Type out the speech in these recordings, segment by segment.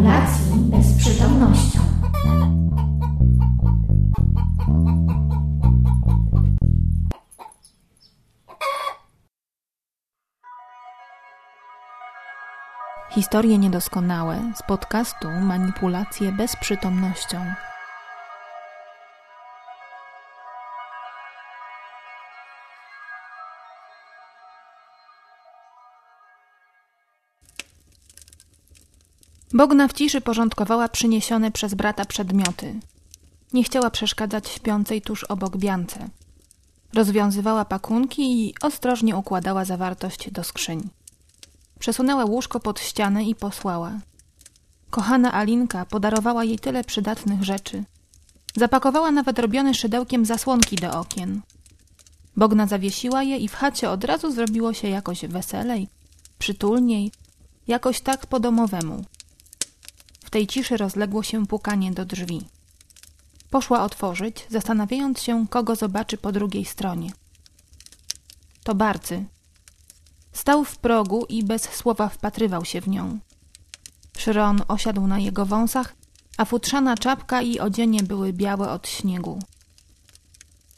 manipulacji bezprzytomnością. Historie niedoskonałe z podcastu Manipulacje bezprzytomnością. Bogna w ciszy porządkowała przyniesione przez brata przedmioty. Nie chciała przeszkadzać śpiącej tuż obok biance. Rozwiązywała pakunki i ostrożnie układała zawartość do skrzyń. Przesunęła łóżko pod ścianę i posłała. Kochana Alinka podarowała jej tyle przydatnych rzeczy. Zapakowała nawet robione szydełkiem zasłonki do okien. Bogna zawiesiła je i w chacie od razu zrobiło się jakoś weselej, przytulniej, jakoś tak po domowemu. W tej ciszy rozległo się pukanie do drzwi. Poszła otworzyć, zastanawiając się, kogo zobaczy po drugiej stronie. To Barcy. Stał w progu i bez słowa wpatrywał się w nią. Szron osiadł na jego wąsach, a futrzana czapka i odzienie były białe od śniegu.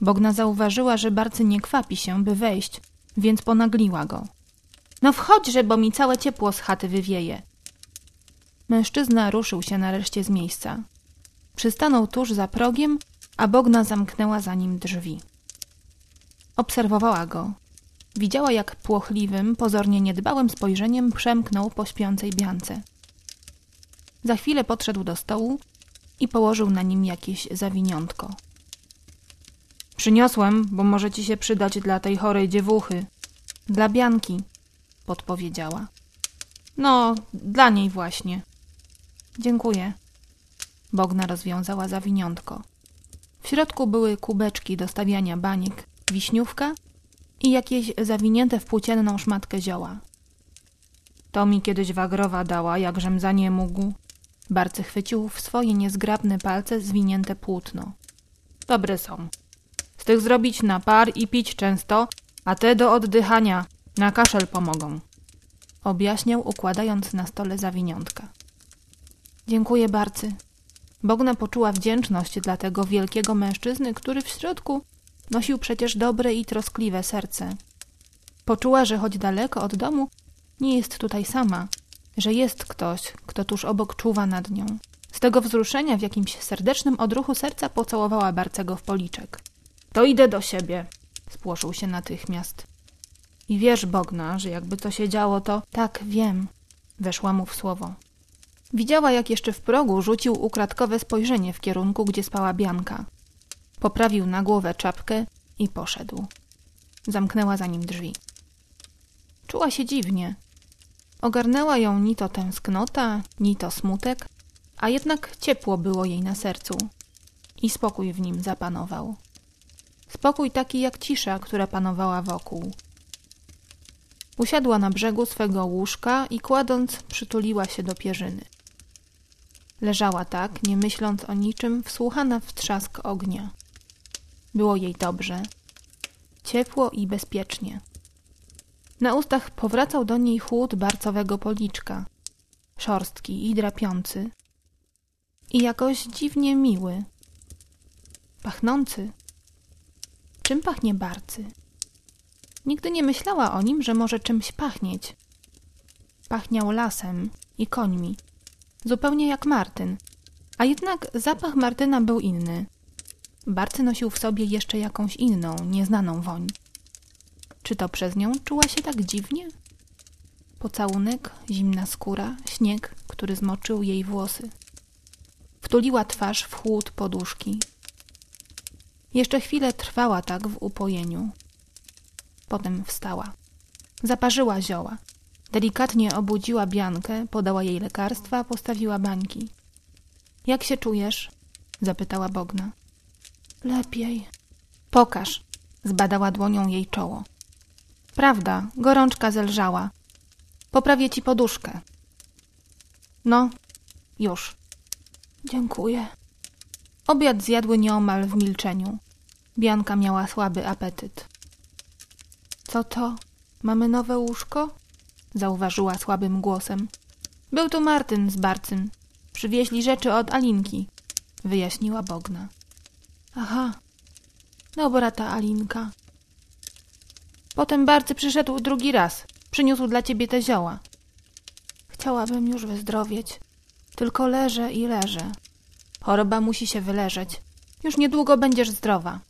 Bogna zauważyła, że Barcy nie kwapi się, by wejść, więc ponagliła go. No wchodźże, bo mi całe ciepło z chaty wywieje. Mężczyzna ruszył się nareszcie z miejsca. Przystanął tuż za progiem, a Bogna zamknęła za nim drzwi. Obserwowała go. Widziała, jak płochliwym, pozornie niedbałym spojrzeniem przemknął po śpiącej biance. Za chwilę podszedł do stołu i położył na nim jakieś zawiniątko. Przyniosłem, bo może ci się przydać dla tej chorej dziewuchy. Dla Bianki, podpowiedziała. No, dla niej właśnie. Dziękuję. Bogna rozwiązała zawiniątko. W środku były kubeczki do stawiania baniek, wiśniówka i jakieś zawinięte w płócienną szmatkę zioła. To mi kiedyś wagrowa dała, jakżem za nie mógł. Barcy chwycił w swoje niezgrabne palce zwinięte płótno. Dobre są. Z tych zrobić napar i pić często, a te do oddychania na kaszel pomogą. Objaśniał, układając na stole zawiniątka. Dziękuję Barcy. Bogna poczuła wdzięczność dla tego wielkiego mężczyzny, który w środku nosił przecież dobre i troskliwe serce. Poczuła, że choć daleko od domu, nie jest tutaj sama, że jest ktoś, kto tuż obok czuwa nad nią. Z tego wzruszenia w jakimś serdecznym odruchu serca pocałowała Barcego w policzek. To idę do siebie, spłoszył się natychmiast. I wiesz, Bogna, że jakby to się działo, to tak wiem, weszła mu w słowo. Widziała, jak jeszcze w progu rzucił ukradkowe spojrzenie w kierunku, gdzie spała Bianka. Poprawił na głowę czapkę i poszedł. Zamknęła za nim drzwi. Czuła się dziwnie. Ogarnęła ją ni to tęsknota, ni to smutek, a jednak ciepło było jej na sercu i spokój w nim zapanował. Spokój taki jak cisza, która panowała wokół. Usiadła na brzegu swego łóżka i kładąc przytuliła się do pierzyny. Leżała tak, nie myśląc o niczym, wsłuchana w trzask ognia. Było jej dobrze, ciepło i bezpiecznie. Na ustach powracał do niej chłód barcowego policzka, szorstki i drapiący, i jakoś dziwnie miły, pachnący. Czym pachnie barcy? Nigdy nie myślała o nim, że może czymś pachnieć. Pachniał lasem i końmi zupełnie jak Martyn. A jednak zapach Martyna był inny. Barcy nosił w sobie jeszcze jakąś inną, nieznaną woń. Czy to przez nią czuła się tak dziwnie? Pocałunek, zimna skóra, śnieg, który zmoczył jej włosy. Wtuliła twarz w chłód poduszki. Jeszcze chwilę trwała tak w upojeniu. Potem wstała. Zaparzyła zioła. Delikatnie obudziła Biankę, podała jej lekarstwa, postawiła bańki. Jak się czujesz? zapytała Bogna. Lepiej. Pokaż. Zbadała dłonią jej czoło. Prawda, gorączka zelżała. Poprawię ci poduszkę. No, już. Dziękuję. Obiad zjadły nieomal w milczeniu. Bianka miała słaby apetyt. Co to? Mamy nowe łóżko? Zauważyła słabym głosem. Był to Martyn z Barcym. przywieźli rzeczy od Alinki, wyjaśniła Bogna. Aha, dobra ta Alinka. Potem Barcy przyszedł drugi raz. Przyniósł dla ciebie te zioła. Chciałabym już wyzdrowieć. Tylko leżę i leżę. Choroba musi się wyleżeć. Już niedługo będziesz zdrowa.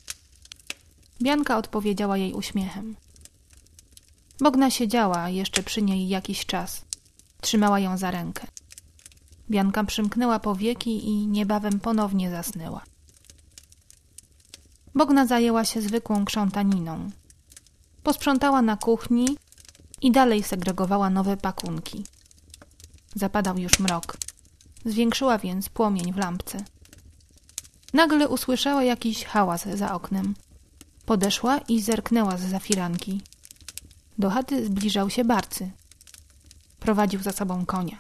Bianka odpowiedziała jej uśmiechem. Bogna siedziała jeszcze przy niej jakiś czas. Trzymała ją za rękę. Bianka przymknęła powieki i niebawem ponownie zasnęła. Bogna zajęła się zwykłą krzątaniną. Posprzątała na kuchni i dalej segregowała nowe pakunki. Zapadał już mrok. Zwiększyła więc płomień w lampce. Nagle usłyszała jakiś hałas za oknem. Podeszła i zerknęła z zafiranki. Do chaty zbliżał się Barcy. Prowadził za sobą konia.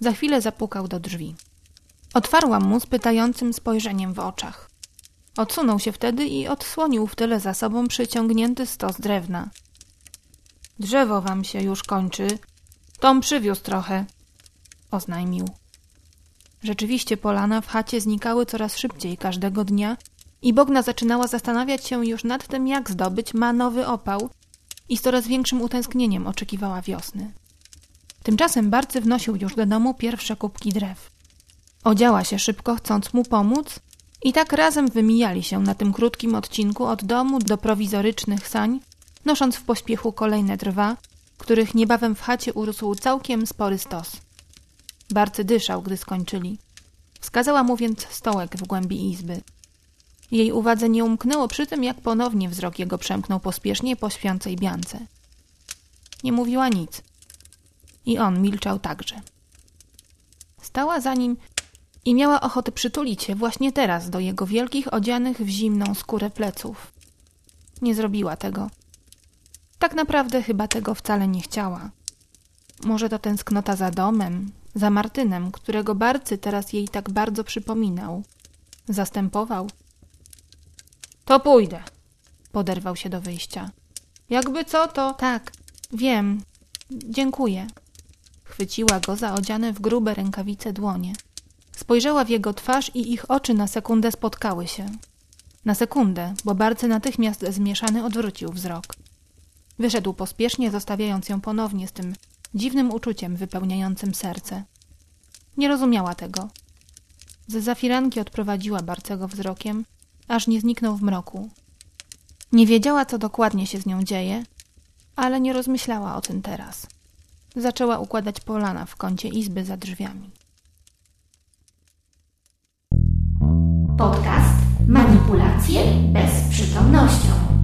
Za chwilę zapukał do drzwi. Otwarłam mu z pytającym spojrzeniem w oczach. Odsunął się wtedy i odsłonił w tyle za sobą przyciągnięty stos drewna. Drzewo wam się już kończy. Tom przywiózł trochę, oznajmił. Rzeczywiście polana w chacie znikały coraz szybciej każdego dnia i Bogna zaczynała zastanawiać się już nad tym, jak zdobyć ma nowy opał i z coraz większym utęsknieniem oczekiwała wiosny. Tymczasem Barcy wnosił już do domu pierwsze kubki drew. Odziała się szybko, chcąc mu pomóc, i tak razem wymijali się na tym krótkim odcinku od domu do prowizorycznych sań, nosząc w pośpiechu kolejne drwa, których niebawem w chacie urósł całkiem spory stos. Barcy dyszał, gdy skończyli. Wskazała mu więc stołek w głębi izby. Jej uwadze nie umknęło przy tym, jak ponownie wzrok jego przemknął pospiesznie po śpiącej biance. Nie mówiła nic. I on milczał także. Stała za nim i miała ochotę przytulić się właśnie teraz do jego wielkich, odzianych w zimną skórę pleców. Nie zrobiła tego. Tak naprawdę chyba tego wcale nie chciała. Może to tęsknota za domem, za Martynem, którego Barcy teraz jej tak bardzo przypominał. Zastępował. To pójdę. Poderwał się do wyjścia. Jakby co, to... Tak, wiem. Dziękuję. Chwyciła go za odziane w grube rękawice dłonie. Spojrzała w jego twarz i ich oczy na sekundę spotkały się. Na sekundę, bo Barcy natychmiast zmieszany odwrócił wzrok. Wyszedł pospiesznie, zostawiając ją ponownie z tym dziwnym uczuciem wypełniającym serce. Nie rozumiała tego. Ze zafiranki odprowadziła Barcego wzrokiem, aż nie zniknął w mroku. Nie wiedziała, co dokładnie się z nią dzieje, ale nie rozmyślała o tym teraz. Zaczęła układać polana w kącie izby za drzwiami. Podcast Manipulacje bezprzytomnością.